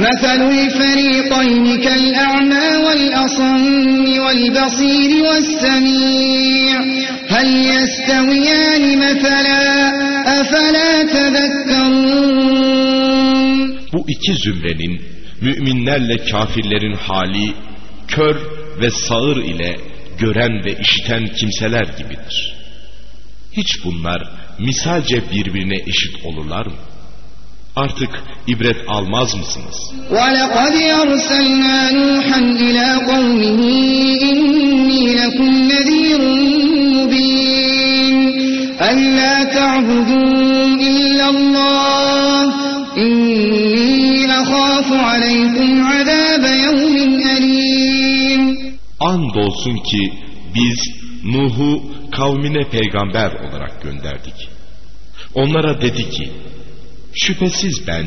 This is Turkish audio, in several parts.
مثل الفريقين كالأعمى والأصم والبصير والسميع هل يستويان مثلا أفلا تذكرون Bu iki zümrenin müminlerle kafirlerin hali kör ve sağır ile gören ve işiten kimseler gibidir. Hiç bunlar misalce birbirine eşit olurlar mı? Artık ibret almaz mısınız? وَلَقَدْ أَرْسَلْنَا نُوحًا إِلَى قَوْمِهِ إِنِّي لَكُمْ نَذِيرٌ مُبِينٌ أَلَّا تَعْبُدُوا إِلَّا اللَّهَ إِنِّي أَخَافُ عَلَيْكُمْ عَذَابَ يَوْمٍ أَلِيمٍ Andolsun ki biz Nuh'u kavmine peygamber olarak gönderdik. Onlara dedi ki, şüphesiz ben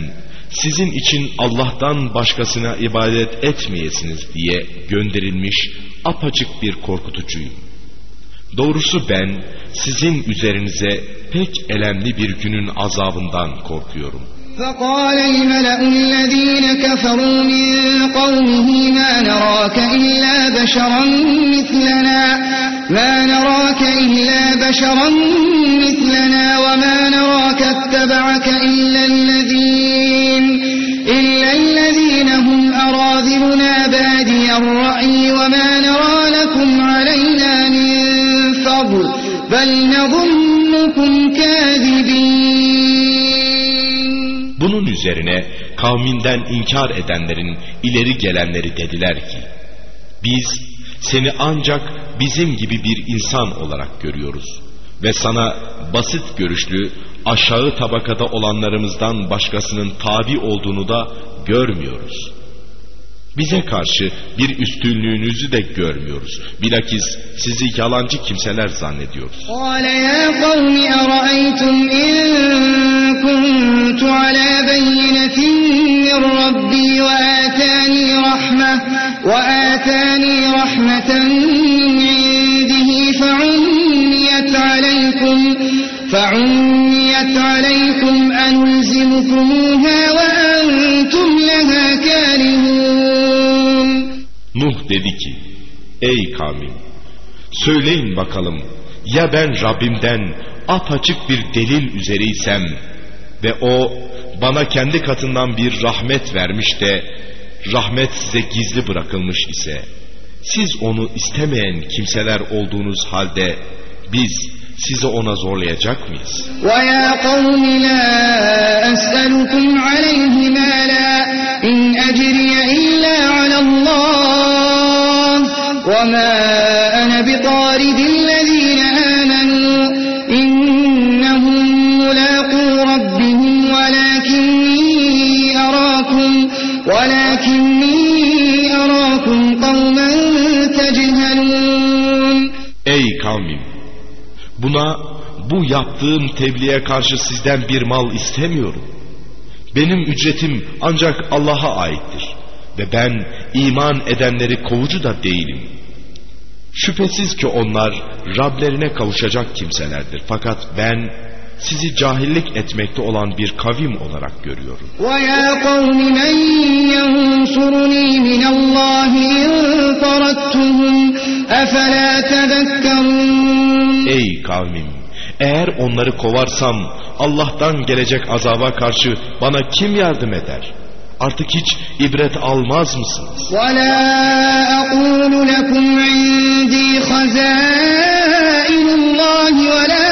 sizin için Allah'tan başkasına ibadet etmeyesiniz diye gönderilmiş apaçık bir korkutucuyum. Doğrusu ben sizin üzerinize pek elemli bir günün azabından korkuyorum. فقال الملأ الذين كفروا من قومه ما نراك إلا بشرا مثلنا ما نراك إلا بشرا مثلنا وما نراك اتبعك إلا الذين إلا الذين هم أراذلنا بادي الرأي وما نرى لكم علينا من فضل بل نظنكم كاذبين Bunun üzerine kavminden inkar edenlerin ileri gelenleri dediler ki, biz seni ancak bizim gibi bir insan olarak görüyoruz ve sana basit görüşlü aşağı tabakada olanlarımızdan başkasının tabi olduğunu da görmüyoruz. Bize karşı bir üstünlüğünüzü de görmüyoruz. Bilakis sizi yalancı kimseler zannediyoruz. قال يا قوم أرأيتم إن كنت على بينة من ربي وآتاني رحمة وآتاني رحمة من عنده فعميت عليكم فعميت عليكم أنلزمكموها وأنتم لها كارهون Nuh dedi ki, ey kavmim, söyleyin bakalım, ya ben Rabbimden apaçık bir delil üzereysem ve o bana kendi katından bir rahmet vermiş de rahmet size gizli bırakılmış ise, siz onu istemeyen kimseler olduğunuz halde biz sizi ona zorlayacak mıyız? ويا قوم لا أسألكم عليه مالا إن أجري إلا على الله وما أنا بطارد ولكني أراكم قوما تجهلون Ey kavmim! Buna, bu yaptığım tebliğe karşı sizden bir mal istemiyorum. Benim ücretim ancak Allah'a aittir. Ve ben iman edenleri kovucu da değilim. Şüphesiz ki onlar Rablerine kavuşacak kimselerdir. Fakat ben sizi cahillik etmekte olan bir kavim olarak görüyorum. ويا قوم من ينصرني من الله إن طردتهم أفلا تذكرون Ey kavmim! Eğer onları kovarsam Allah'tan gelecek azaba karşı bana kim yardım eder? Artık hiç ibret almaz mısınız? ولا أقول لكم عندي خزائن الله ولا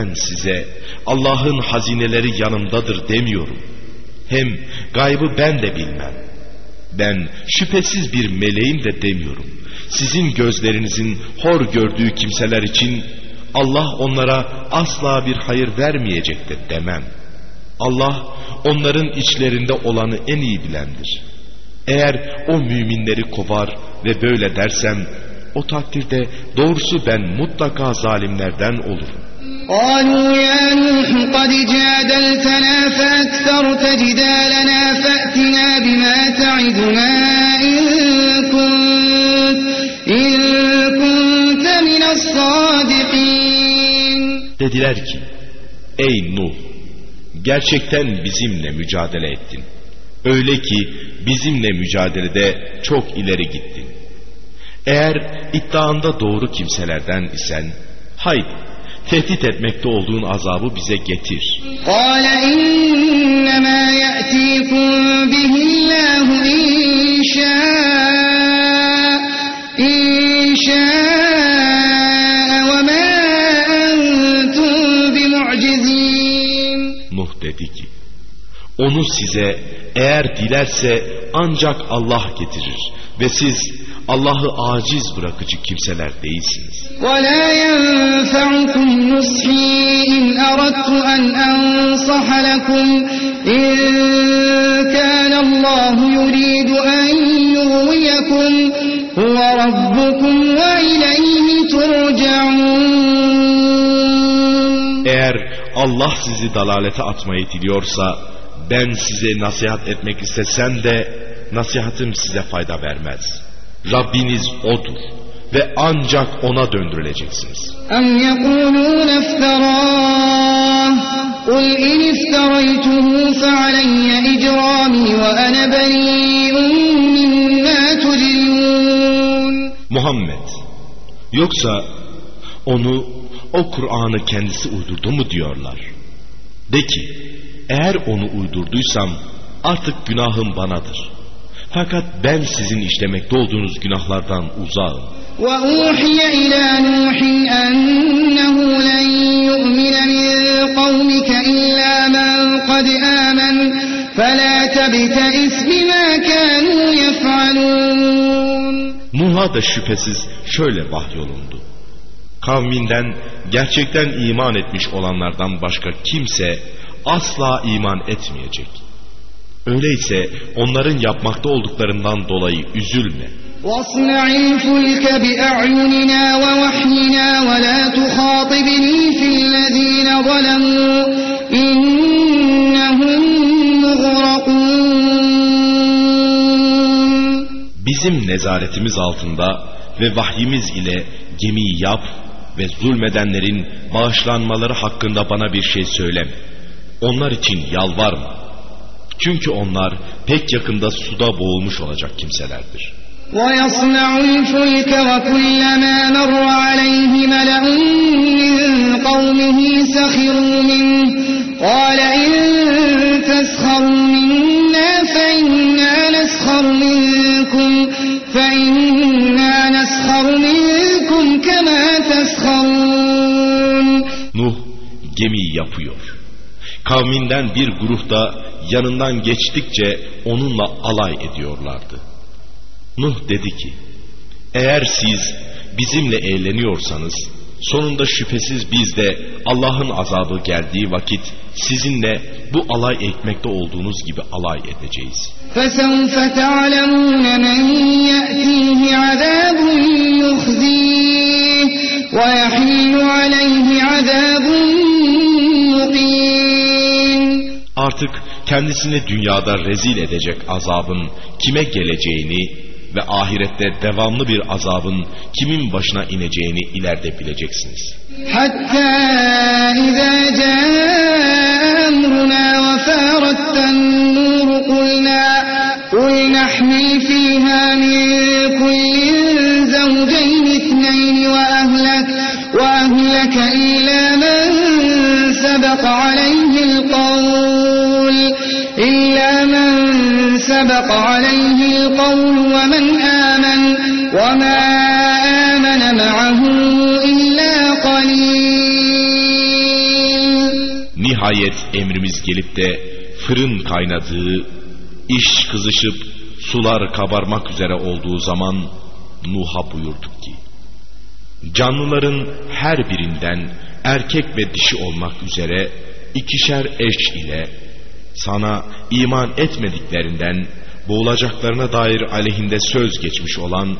Ben size Allah'ın hazineleri yanımdadır demiyorum. Hem gaybı ben de bilmem. Ben şüphesiz bir meleğim de demiyorum. Sizin gözlerinizin hor gördüğü kimseler için Allah onlara asla bir hayır vermeyecek de demem. Allah onların içlerinde olanı en iyi bilendir. Eğer o müminleri kovar ve böyle dersem o takdirde doğrusu ben mutlaka zalimlerden olurum. قالوا يا نوح قد جادلتنا فأكثرت جدالنا فأتنا بما تعدنا إن كنت, إن كنت من الصادقين Dediler ki ey Nuh gerçekten bizimle mücadele ettin. Öyle ki bizimle mücadelede çok ileri gittin. Eğer iddianda doğru kimselerden isen haydi tehdit etmekte olduğun azabı bize getir. Nuh dedi ki, onu size eğer dilerse ancak Allah getirir ve siz Allah'ı aciz bırakıcı kimseler değilsiniz. ولا ينفعكم نصحي إن أردت أن أنصح لكم إن كان الله يريد أن يغويكم هو ربكم وإليه ترجعون Eğer Allah sizi dalalete atmayı diliyorsa ben size nasihat etmek istesem de nasihatim size fayda vermez. Rabbiniz O'dur ve ancak ona döndürüleceksiniz. Em yekulun iftarah Kul in iftaraytuhu fealeyye icrami ve ana beri'un mimma tujirun Muhammed yoksa onu o Kur'an'ı kendisi uydurdu mu diyorlar. De ki eğer onu uydurduysam artık günahım banadır. Fakat ben sizin işlemekte olduğunuz günahlardan uzağım. وأوحي إلى نوح أنه لن يؤمن من قومك إلا من قد آمن فلا تبتئس بما كانوا يفعلون Nuh'a da şüphesiz şöyle vahyolundu. Kavminden gerçekten iman etmiş olanlardan başka kimse asla iman etmeyecek. Öyleyse onların yapmakta olduklarından dolayı üzülme. واصنع الفلك بأعيننا ووحينا ولا تخاطبني في الذين ظلموا إنهم مغرقون Bizim nezaretimiz altında ve vahyimiz ile gemiyi yap ve zulmedenlerin bağışlanmaları hakkında bana bir şey söyleme. Onlar için yalvarma. Çünkü onlar pek yakında suda boğulmuş olacak kimselerdir. ويصنع الفلك وكلما مر عليه ملأ من قومه سخروا منه قال إن تسخروا منا فإنا نسخر منكم فإنا نسخر منكم كما تسخرون Nuh gemiyi yapıyor. Kavminden bir grup da yanından geçtikçe onunla alay ediyorlardı. Nuh dedi ki, eğer siz bizimle eğleniyorsanız, sonunda şüphesiz biz de Allah'ın azabı geldiği vakit sizinle bu alay etmekte olduğunuz gibi alay edeceğiz. فسوف تعلمون من يأتيه عذاب يخزيه ويحل عليه عذاب مقيم Artık kendisini dünyada rezil edecek azabın kime geleceğini ve ahirette devamlı bir azabın kimin başına ineceğini ileride bileceksiniz. حتى إذا جاء أمرنا وفارت النور قلنا قل نحمل فيها من كل زوجين اثنين وأهلك وأهلك إلا من سبق عليه القول إلا من سبق عليه القول ومن آمن وما آمن معه إلا قليل Nihayet emrimiz gelip de fırın kaynadığı, iş kızışıp sular kabarmak üzere olduğu zaman Nuh'a buyurduk ki, canlıların her birinden erkek ve dişi olmak üzere ikişer eş ile sana iman etmediklerinden boğulacaklarına dair aleyhinde söz geçmiş olan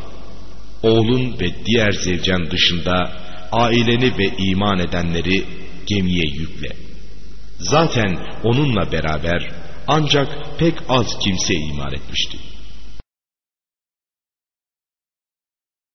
oğlun ve diğer zevcen dışında aileni ve iman edenleri gemiye yükle. Zaten onunla beraber ancak pek az kimse iman etmişti.